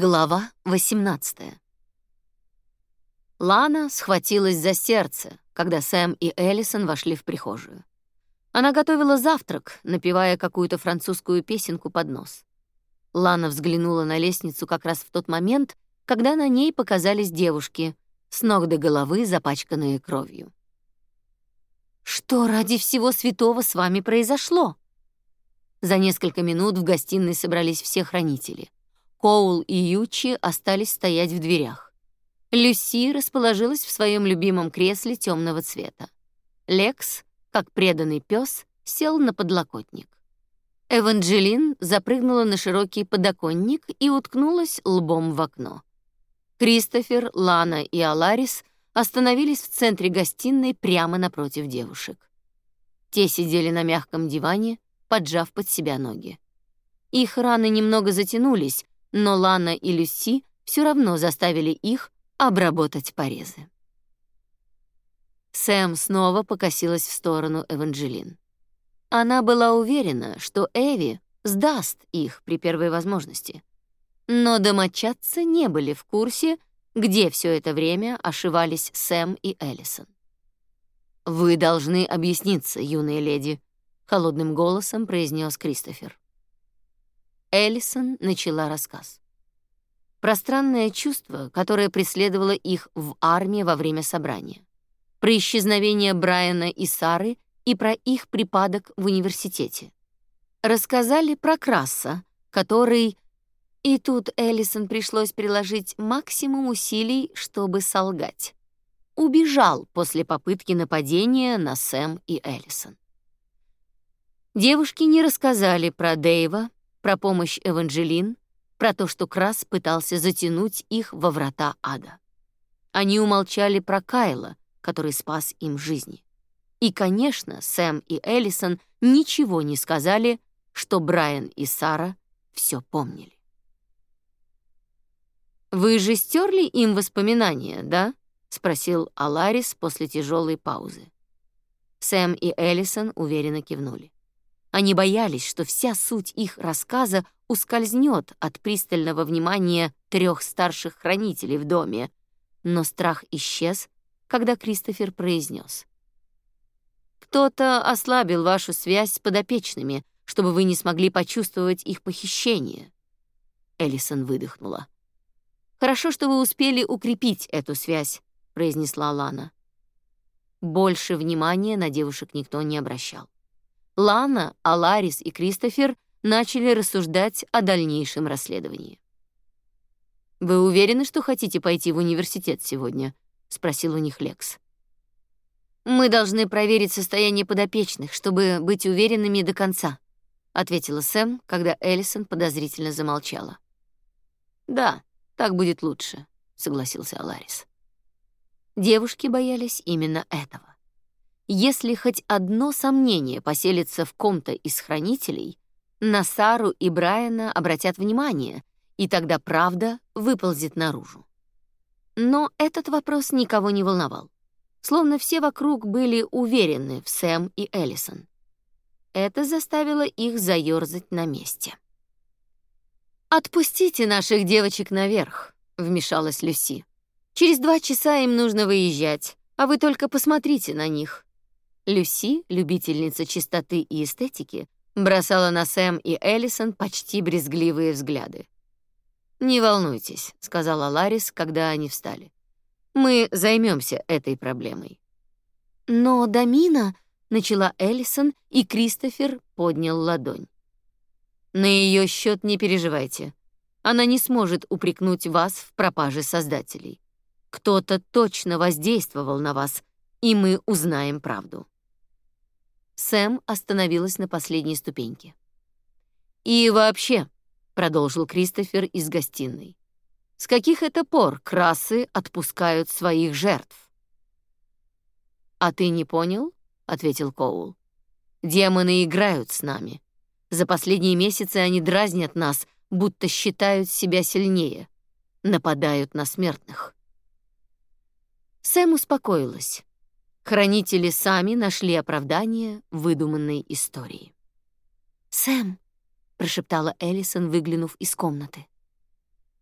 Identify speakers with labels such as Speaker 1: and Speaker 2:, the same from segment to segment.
Speaker 1: Глава 18. Лана схватилась за сердце, когда Сэм и Эллисон вошли в прихожую. Она готовила завтрак, напевая какую-то французскую песенку под нос. Лана взглянула на лестницу как раз в тот момент, когда на ней показались девушки, с ног до головы запачканные кровью. «Что ради всего святого с вами произошло?» За несколько минут в гостиной собрались все хранители — Коул и Ючи остались стоять в дверях. Люси расположилась в своем любимом кресле темного цвета. Лекс, как преданный пес, сел на подлокотник. Эванджелин запрыгнула на широкий подоконник и уткнулась лбом в окно. Кристофер, Лана и Аларис остановились в центре гостиной прямо напротив девушек. Те сидели на мягком диване, поджав под себя ноги. Их раны немного затянулись, но Лана и Люси все равно заставили их обработать порезы. Сэм снова покосилась в сторону Эванжелин. Она была уверена, что Эви сдаст их при первой возможности. Но домочадцы не были в курсе, где все это время ошивались Сэм и Эллисон. «Вы должны объясниться, юная леди», — холодным голосом произнес Кристофер. Эллисон начала рассказ. Пространное чувство, которое преследовало их в армии во время собрания. Про исчезновение Брайана и Сары и про их припадок в университете. Рассказали про Краса, который... И тут Эллисон пришлось приложить максимум усилий, чтобы солгать. Убежал после попытки нападения на Сэм и Эллисон. Девушки не рассказали про Дэйва, про помощь Эванжелин, про то, что Крас пытался затянуть их во врата ада. Они умолчали про Кайла, который спас им жизни. И, конечно, Сэм и Эллисон ничего не сказали, что Брайан и Сара все помнили. «Вы же стерли им воспоминания, да?» — спросил Аларис после тяжелой паузы. Сэм и Эллисон уверенно кивнули. Они боялись, что вся суть их рассказа ускользнет от пристального внимания трех старших хранителей в доме, но страх исчез, когда Кристофер произнес: «Кто-то ослабил вашу связь с подопечными, чтобы вы не смогли почувствовать их похищение». Эллисон выдохнула. «Хорошо, что вы успели укрепить эту связь», — произнесла Лана. Больше внимания на девушек никто не обращал. Лана, Аларис и Кристофер начали рассуждать о дальнейшем расследовании. «Вы уверены, что хотите пойти в университет сегодня?» — спросил у них Лекс. «Мы должны проверить состояние подопечных, чтобы быть уверенными до конца», — ответила Сэм, когда Эллисон подозрительно замолчала. «Да, так будет лучше», — согласился Аларис. Девушки боялись именно этого. Если хоть одно сомнение поселится в ком-то из хранителей, на Сару и Брайана обратят внимание, и тогда правда выползет наружу. Но этот вопрос никого не волновал. Словно все вокруг были уверены в Сэм и Эллисон. Это заставило их заёрзать на месте. «Отпустите наших девочек наверх», — вмешалась Люси. «Через два часа им нужно выезжать, а вы только посмотрите на них. Люси, любительница чистоты и эстетики, бросала на Сэм и Эллисон почти брезгливые взгляды. «Не волнуйтесь», — сказала Ларис, когда они встали. «Мы займемся этой проблемой». «Но Дамина», — начала Эллисон, и Кристофер поднял ладонь. «На ее счет не переживайте. Она не сможет упрекнуть вас в пропаже создателей. Кто-то точно воздействовал на вас, и мы узнаем правду». Сэм остановилась на последней ступеньке. «И вообще», — продолжил Кристофер из гостиной, «с каких это пор красы отпускают своих жертв?» «А ты не понял?» — ответил Коул. «Демоны играют с нами. За последние месяцы они дразнят нас, будто считают себя сильнее, нападают на смертных». Сэм успокоилась. Хранители сами нашли оправдание выдуманной истории. «Сэм», — прошептала Эллисон, выглянув из комнаты.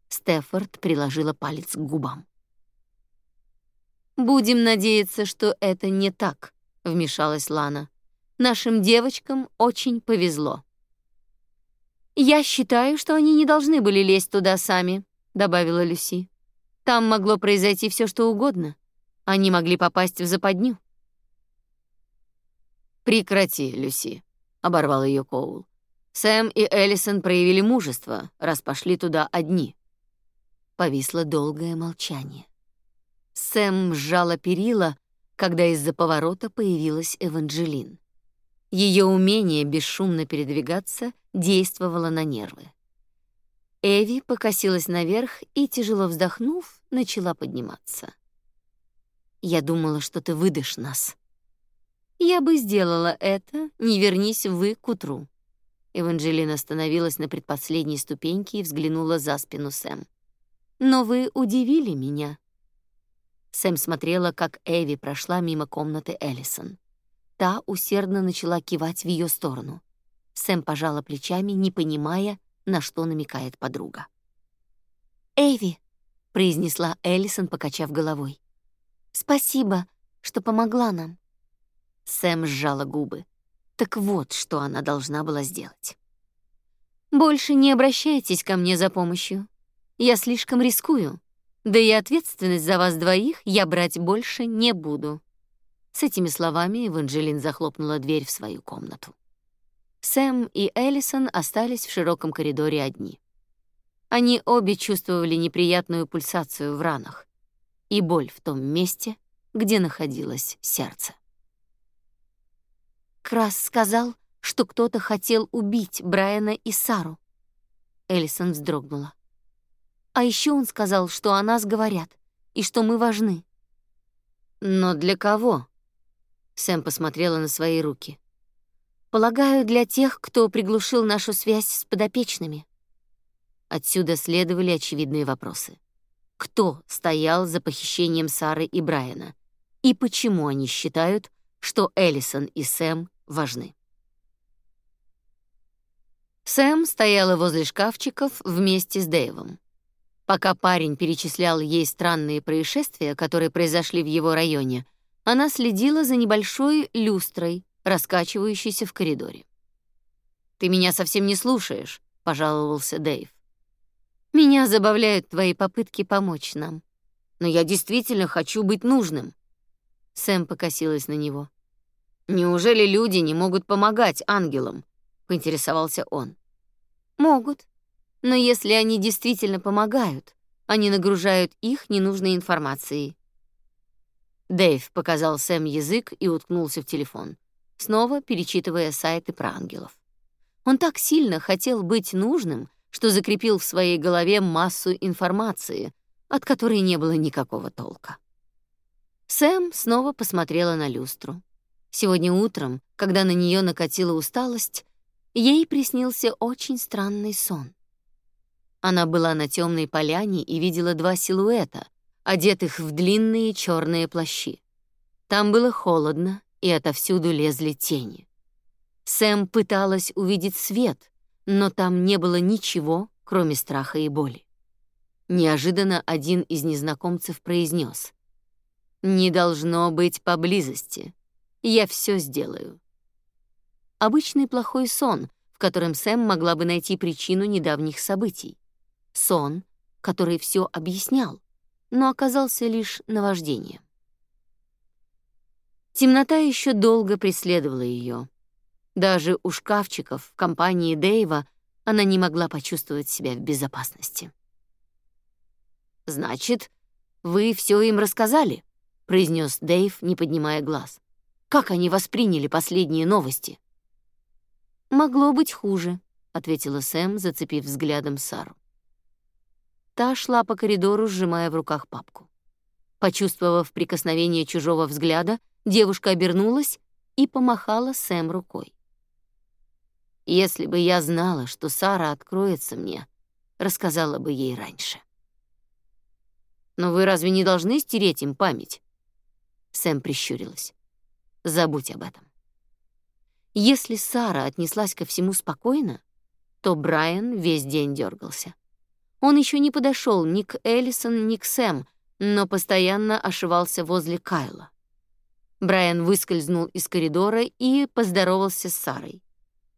Speaker 1: Стефорд приложила палец к губам. Будем надеяться, что это не так, вмешалась Лана. Нашим девочкам очень повезло. Я считаю, что они не должны были лезть туда сами, добавила Люси. Там могло произойти все, что угодно. Они могли попасть в западню.
Speaker 2: Прекрати, Люси, оборвал ее Коул. Сэм и Эллисон проявили мужество, раз пошли туда одни.
Speaker 1: Повисло долгое молчание. Сэм сжала перила, когда из-за поворота появилась Эванжелин. Ее умение бесшумно передвигаться действовало на нервы. Эви покосилась наверх и, тяжело вздохнув, начала подниматься. «Я думала, что ты выдашь нас». «Я бы сделала это, не вернись вы к утру», Эванжелина остановилась на предпоследней ступеньке и взглянула за спину Сэм. «Но вы удивили меня». Сэм смотрела, как Эви прошла мимо комнаты Эллисон. Та усердно начала кивать в ее сторону. Сэм пожала плечами, не понимая, на что намекает подруга. «Эви», — произнесла Эллисон, покачав головой. «Спасибо, что помогла нам». Сэм сжала губы. Так вот, что она должна была сделать. Больше не обращайтесь ко мне за помощью. Я слишком рискую. Да и ответственность за вас двоих я брать больше не буду. С этими словами Эванжелин захлопнула дверь в свою комнату. Сэм и Эллисон остались в широком коридоре одни. Они обе чувствовали неприятную пульсацию в ранах и боль в том месте, где находилось сердце. Крас сказал, что кто-то хотел убить Брайана и Сару. Эллисон вздрогнула. А еще он сказал, что о нас говорят и что мы важны.
Speaker 2: Но для кого? Сэм посмотрела на свои руки.
Speaker 1: Полагаю, для тех, кто приглушил нашу связь с подопечными. Отсюда следовали очевидные вопросы. Кто стоял за похищением Сары и Брайана? И почему они считают, что Эллисон и Сэм важны. Сэм стояла возле шкафчиков вместе с Дэйвом. Пока парень перечислял ей странные происшествия, которые произошли в его районе, она следила за небольшой люстрой, раскачивающейся в коридоре. «Ты меня совсем не слушаешь», — пожаловался Дэйв. «Меня забавляют твои попытки помочь нам. Но я действительно хочу быть нужным». Сэм покосилась на него. Неужели люди не могут помогать ангелам? поинтересовался он. Могут. Но если они действительно помогают, они нагружают их ненужной информацией. Дэйв показал Сэм язык и уткнулся в телефон, снова перечитывая сайты про ангелов. Он так сильно хотел быть нужным, что закрепил в своей голове массу информации, от которой не было никакого толка. Сэм снова посмотрела на люстру. Сегодня утром, когда на нее накатила усталость, ей приснился очень странный сон. Она была на темной поляне и видела два силуэта, одетых в длинные черные плащи. Там было холодно, и отовсюду лезли тени. Сэм пыталась увидеть свет, но там не было ничего, кроме страха и боли. Неожиданно один из незнакомцев произнес: "Не должно быть поблизости. Я все сделаю. Обычный плохой сон, в котором Сэм могла бы найти причину недавних событий. Сон, который все объяснял, но оказался лишь наваждением. Темнота еще долго преследовала ее. Даже у шкафчиков в компании Дэйва она не могла почувствовать себя в безопасности. «Значит, вы все им рассказали?» — произнес Дэйв, не поднимая глаз. Как они восприняли последние новости? Могло быть хуже, ответила Сэм, зацепив взглядом Сару. Та шла по коридору, сжимая в руках папку. Почувствовав прикосновение чужого взгляда, девушка обернулась и помахала Сэм рукой. Если бы я знала, что Сара откроется мне, рассказала бы ей раньше. Но вы разве не должны стереть им память? Сэм прищурилась. Забудь об этом. Если Сара отнеслась ко всему спокойно, то Брайан весь день дергался. Он еще не подошел ни к Эллисон, ни к Сэм, но постоянно ошивался возле Кайла. Брайан выскользнул из коридора и поздоровался с Сарой.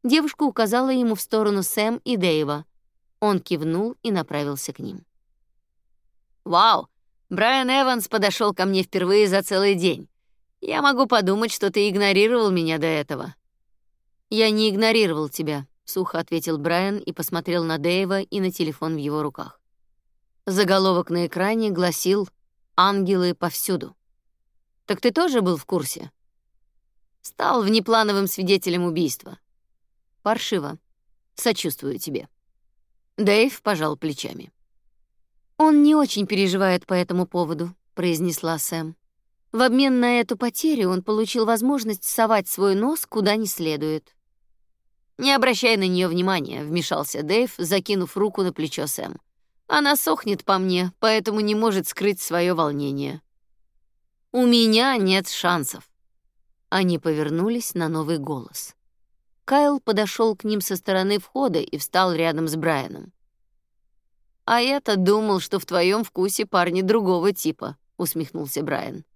Speaker 1: Девушка указала ему в сторону Сэм и Дэйва. Он кивнул и направился к ним. «Вау! Брайан Эванс подошел ко мне впервые за целый день. Я могу подумать, что ты игнорировал меня до этого». «Я не игнорировал тебя», — сухо ответил Брайан и посмотрел на Дэйва и на телефон в его руках. Заголовок на экране гласил «Ангелы повсюду». Так ты тоже был в курсе? Стал внеплановым свидетелем убийства. Паршиво. Сочувствую тебе. Дэйв пожал плечами. Он не очень переживает по этому поводу, произнесла Сэм. В обмен на эту потерю он получил возможность совать свой нос куда не следует. Не обращай на нее внимания, вмешался Дэйв, закинув руку на плечо Сэм. Она сохнет по мне, поэтому не может скрыть свое волнение. У меня нет шансов. Они повернулись на новый голос. Кайл подошел к ним со стороны входа и встал рядом с Брайаном. А я-то думал, что в твоем вкусе парни другого типа, усмехнулся Брайан.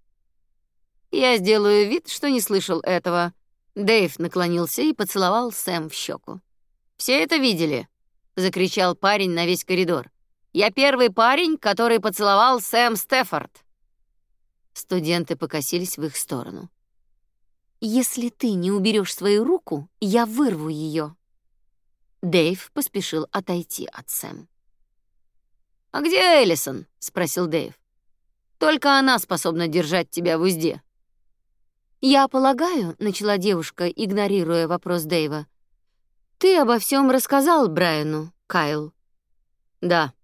Speaker 1: Я сделаю вид, что не слышал этого. Дэйв наклонился и поцеловал Сэм в щеку. Все это видели, закричал парень на весь коридор. Я первый парень, который поцеловал Сэм Стефорд. Студенты покосились в их сторону. Если ты не уберешь свою руку, я вырву ее. Дэйв поспешил отойти от Сэм. А где Эллисон? спросил Дэйв. Только она способна держать тебя в узде. Я полагаю, начала девушка, игнорируя вопрос Дэйва. Ты обо всем рассказал Брайану, Кайл. Да.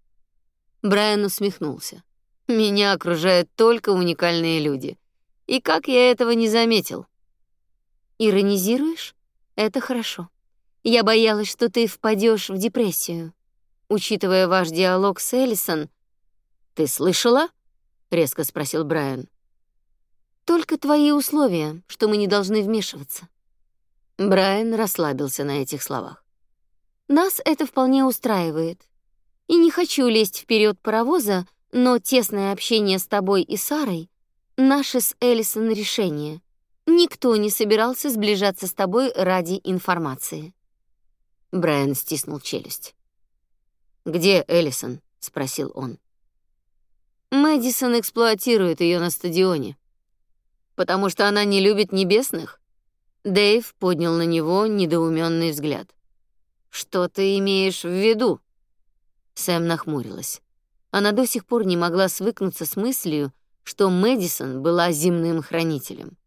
Speaker 1: Брайан усмехнулся. Меня окружают только уникальные люди. И как я этого не заметил? Иронизируешь? Это хорошо. Я боялась, что ты впадешь в депрессию. Учитывая ваш диалог с Эллисон, ты слышала? резко спросил Брайан. Только твои условия, что мы не должны вмешиваться. Брайан расслабился на этих словах. Нас это вполне устраивает. И не хочу лезть вперед паровоза, но тесное общение с тобой и Сарой — наше с Элисон решение. Никто не собирался сближаться с тобой ради информации. Брайан стиснул челюсть. «Где Элисон?» — спросил он. Мэдисон эксплуатирует ее на стадионе. Потому что она не любит небесных? Дэйв поднял на него недоуменный взгляд. Что ты имеешь в виду? Сэм нахмурилась. Она до сих пор не могла свыкнуться с мыслью, что Мэдисон была земным хранителем.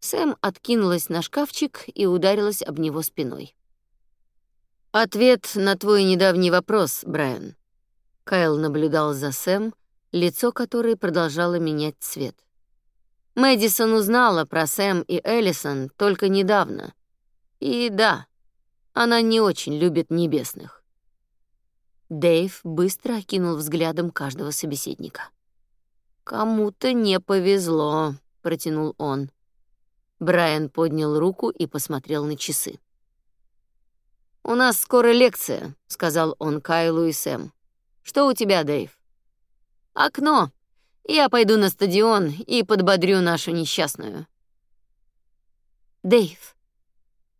Speaker 1: Сэм откинулась на шкафчик и ударилась об него спиной. Ответ на твой недавний вопрос, Брайан. Кайл наблюдал за Сэм, лицо которой продолжало менять цвет. Мэдисон узнала про Сэм и Эллисон только недавно. И да, она не очень любит небесных. Дэйв быстро окинул взглядом каждого собеседника. «Кому-то не повезло», — протянул он. Брайан поднял руку и посмотрел на часы. «У нас скоро лекция», — сказал он Кайлу и Сэм. «Что у тебя, Дэйв?» «Окно. Я пойду на стадион и подбодрю нашу несчастную». «Дэйв».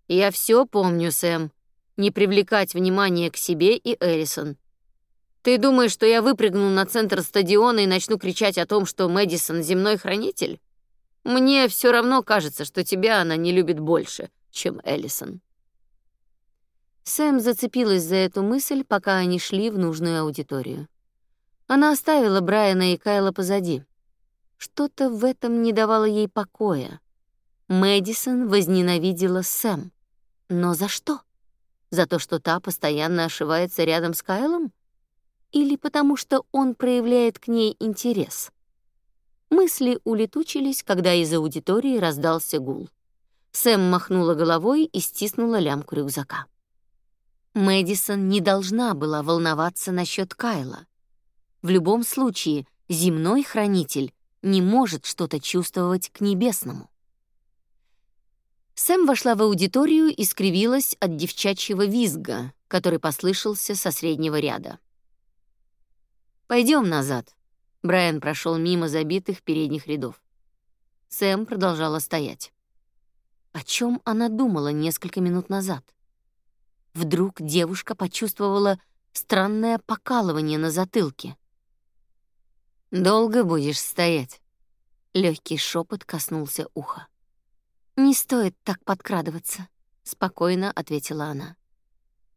Speaker 1: «Я все помню, Сэм не привлекать внимание к себе и Эллисон. Ты думаешь, что я выпрыгну на центр стадиона и начну кричать о том, что Мэдисон земной хранитель? Мне все равно кажется, что тебя она не любит больше, чем Эллисон. Сэм зацепилась за эту мысль, пока они шли в нужную аудиторию. Она оставила Брайана и Кайла позади. Что-то в этом не давало ей покоя. Мэдисон возненавидела Сэм. Но за что? За то, что та постоянно ошивается рядом с Кайлом? Или потому что он проявляет к ней интерес? Мысли улетучились, когда из аудитории раздался гул. Сэм махнула головой и стиснула лямку рюкзака. Мэдисон не должна была волноваться насчет Кайла. В любом случае, земной хранитель не может что-то чувствовать к небесному. Сэм вошла в аудиторию и скривилась от девчачьего визга, который послышался со среднего ряда.
Speaker 2: Пойдем назад. Брайан прошел мимо забитых передних рядов. Сэм продолжала стоять. О чем она думала несколько минут назад? Вдруг девушка почувствовала странное покалывание на затылке. «Долго будешь стоять?» Легкий шепот коснулся уха. «Не стоит так подкрадываться», — спокойно ответила она.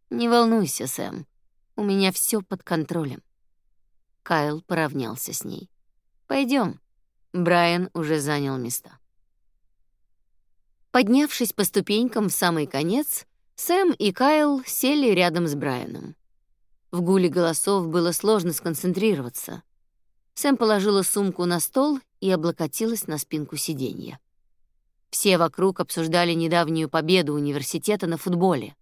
Speaker 2: «Не волнуйся, Сэм, у меня все под контролем». Кайл поравнялся с ней. Пойдем. Брайан уже занял места. Поднявшись по ступенькам в самый конец, Сэм и Кайл сели рядом с Брайаном. В гуле голосов было сложно сконцентрироваться. Сэм положила сумку на стол и облокотилась на спинку сиденья. Все вокруг обсуждали недавнюю победу университета на футболе.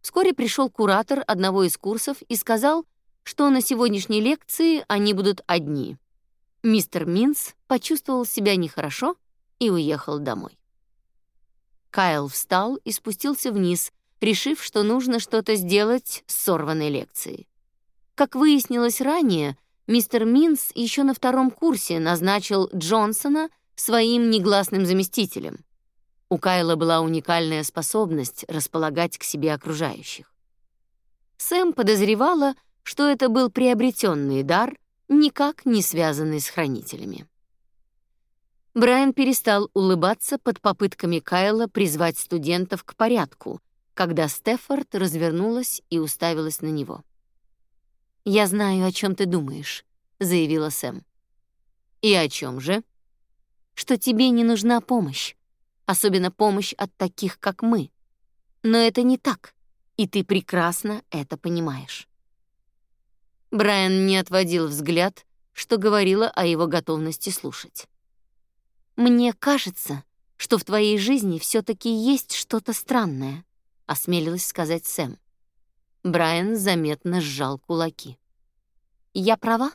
Speaker 2: Вскоре пришел куратор одного из курсов и сказал, что на сегодняшней лекции они будут одни. Мистер Минс почувствовал себя нехорошо и уехал домой. Кайл встал и спустился вниз, решив, что нужно что-то сделать с сорванной лекцией. Как выяснилось ранее, мистер Минс еще на втором курсе назначил Джонсона своим негласным заместителем. У Кайла была уникальная способность располагать к себе окружающих. Сэм подозревала, что это был приобретенный дар, никак не связанный с хранителями. Брайан перестал улыбаться под попытками Кайла призвать студентов к порядку, когда Стефорд развернулась и уставилась на него. «Я знаю, о чем ты думаешь», — заявила Сэм. «И о чем же?» «Что тебе не нужна помощь, особенно помощь от таких, как мы. Но это не так, и ты прекрасно это понимаешь». Брайан не отводил взгляд, что говорило о его готовности слушать. «Мне кажется, что в твоей жизни все таки есть что-то странное», — осмелилась сказать Сэм. Брайан заметно сжал кулаки. «Я права?»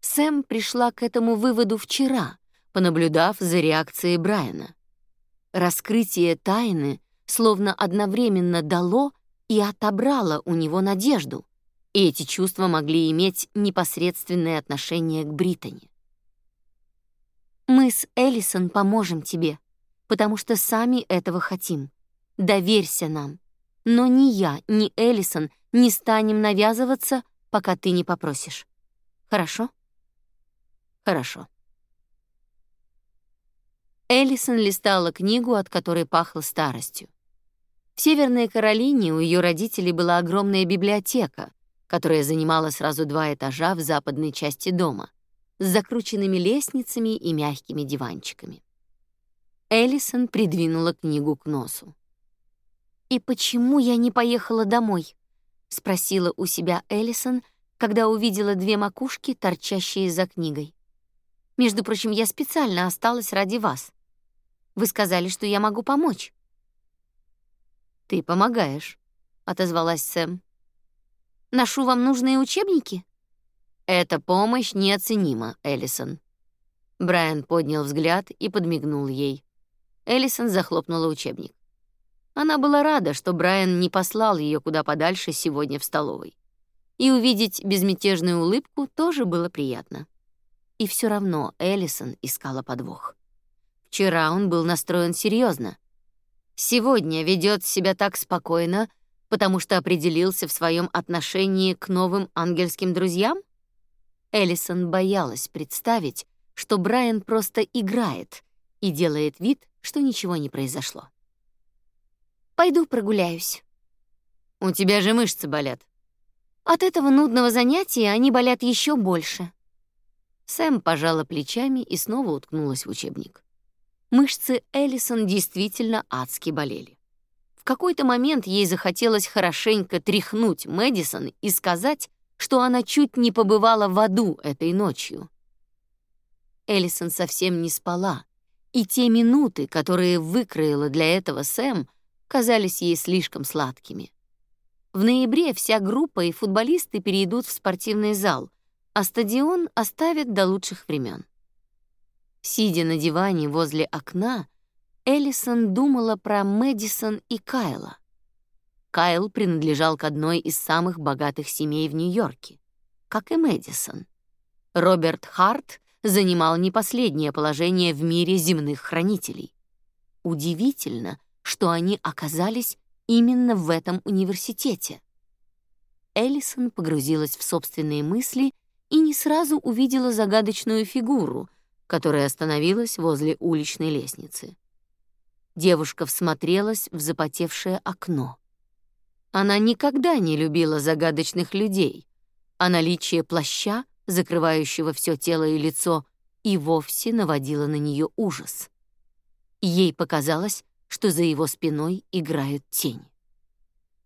Speaker 2: Сэм пришла к этому выводу вчера, понаблюдав за реакцией Брайана. Раскрытие тайны словно одновременно дало и отобрало у него надежду, и эти чувства могли иметь непосредственное отношение к Британи. «Мы с Эллисон поможем тебе, потому что сами этого хотим. Доверься нам. Но ни я, ни Эллисон не станем навязываться, пока ты не попросишь. Хорошо?» «Хорошо». Эллисон листала книгу, от которой пахло старостью. В Северной Каролине у ее родителей была огромная библиотека, которая занимала сразу два этажа в западной части дома, с закрученными лестницами и мягкими диванчиками. Эллисон придвинула книгу к носу. «И почему я не поехала домой?» — спросила у себя Эллисон, когда увидела две макушки, торчащие за книгой. «Между прочим, я специально осталась ради вас. Вы сказали, что я могу помочь». «Ты помогаешь», — отозвалась Сэм. Ношу вам нужные учебники? Эта помощь неоценима, Эллисон. Брайан поднял взгляд и подмигнул ей. Эллисон захлопнула учебник. Она была рада, что Брайан не послал ее куда подальше сегодня в столовой. И увидеть безмятежную улыбку тоже было приятно. И все равно Эллисон искала подвох. Вчера он был настроен серьезно. Сегодня ведет себя так спокойно, потому что определился в своем отношении к новым ангельским друзьям? Эллисон боялась представить, что Брайан просто играет и делает вид, что ничего не произошло. «Пойду прогуляюсь». «У тебя же мышцы болят». «От этого нудного занятия они болят еще больше». Сэм пожала плечами и снова уткнулась в учебник. Мышцы Эллисон действительно адски болели какой-то момент ей захотелось хорошенько тряхнуть Мэдисон и сказать, что она чуть не побывала в аду этой ночью. Эллисон совсем не спала, и те минуты, которые выкроила для этого Сэм, казались ей слишком сладкими. В ноябре вся группа и футболисты перейдут в спортивный зал, а стадион оставят до лучших времен. Сидя на диване возле окна, Эллисон думала про Мэдисон и Кайла. Кайл принадлежал к одной из самых богатых семей в Нью-Йорке. как и Мэдисон. Роберт Харт занимал не последнее положение в мире земных хранителей. Удивительно, что они оказались именно в этом университете. Эллисон погрузилась в собственные мысли и не сразу увидела загадочную фигуру, которая остановилась возле уличной лестницы. Девушка всмотрелась в запотевшее окно. Она никогда не любила загадочных людей, а наличие плаща, закрывающего все тело и лицо, и вовсе наводило на нее ужас. Ей показалось, что за его спиной играют тени.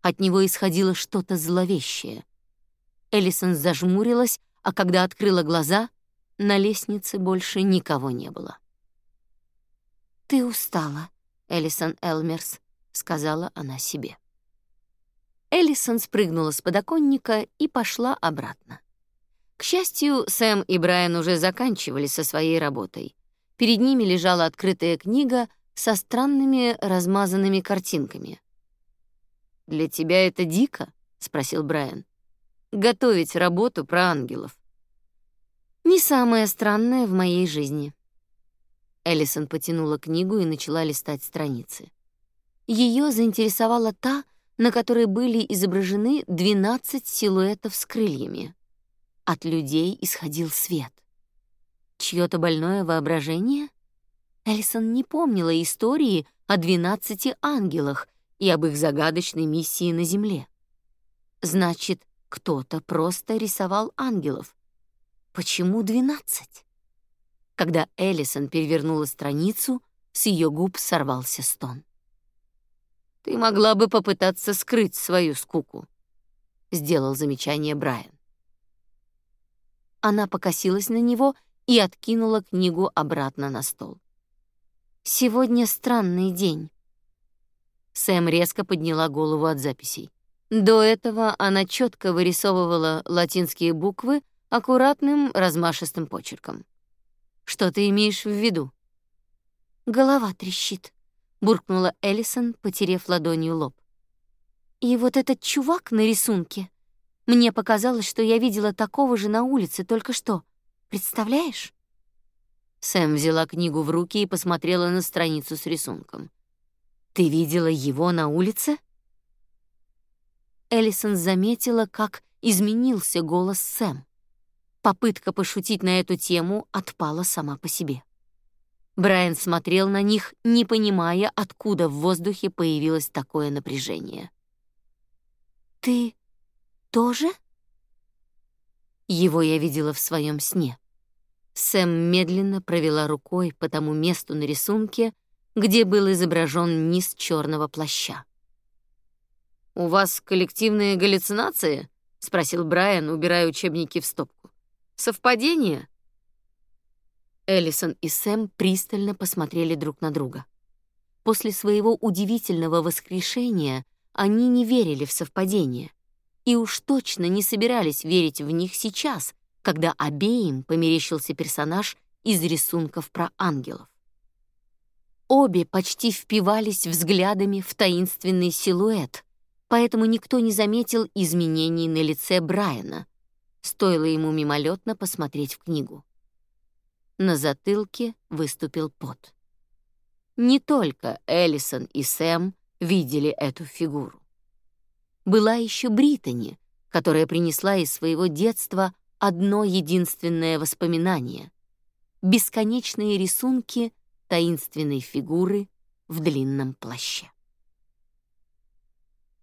Speaker 2: От него исходило что-то зловещее. Эллисон зажмурилась, а когда открыла глаза, на лестнице больше никого не было. «Ты устала», Эллисон Элмерс», — сказала она себе. Эллисон спрыгнула с подоконника и пошла обратно. К счастью, Сэм и Брайан уже заканчивали со своей работой. Перед ними лежала открытая книга со странными размазанными картинками. «Для тебя это дико?» — спросил Брайан. «Готовить работу про ангелов». «Не самое странное в моей жизни», Эллисон потянула книгу и начала листать страницы. Ее заинтересовала та, на которой были изображены 12 силуэтов с крыльями. От людей исходил свет. Чьё-то больное воображение? Эллисон не помнила истории о 12 ангелах и об их загадочной миссии на земле. Значит, кто-то просто рисовал ангелов. Почему 12? Когда Эллисон перевернула страницу, с ее губ сорвался стон. «Ты могла бы попытаться скрыть свою скуку», — сделал замечание Брайан. Она покосилась на него и откинула книгу обратно на стол. «Сегодня странный день». Сэм резко подняла голову от записей. До этого она четко вырисовывала латинские буквы аккуратным размашистым почерком. Что ты имеешь в виду? Голова трещит, буркнула Эллисон, потерев ладонью лоб. И вот этот чувак на рисунке. Мне показалось, что я видела такого же на улице только что. Представляешь? Сэм взяла книгу в руки и посмотрела на страницу с рисунком. Ты видела его на улице? Эллисон заметила, как изменился голос Сэм. Попытка пошутить на эту тему отпала сама по себе. Брайан смотрел на них, не понимая, откуда в воздухе появилось такое напряжение. «Ты тоже?» Его я видела в своем сне. Сэм медленно провела рукой по тому месту на рисунке, где был изображен низ черного плаща. «У вас коллективные галлюцинации?» — спросил Брайан, убирая учебники в стопку. Совпадение?» Эллисон и Сэм пристально посмотрели друг на друга. После своего удивительного воскрешения они не верили в совпадения и уж точно не собирались верить в них сейчас, когда обеим померещился персонаж из рисунков про ангелов. Обе почти впивались взглядами в таинственный силуэт, поэтому никто не заметил изменений на лице Брайана, Стоило ему мимолетно посмотреть в книгу. На затылке выступил пот. Не только Эллисон и Сэм видели эту фигуру. Была еще Британи, которая принесла из своего детства одно единственное воспоминание — бесконечные рисунки таинственной фигуры в длинном плаще.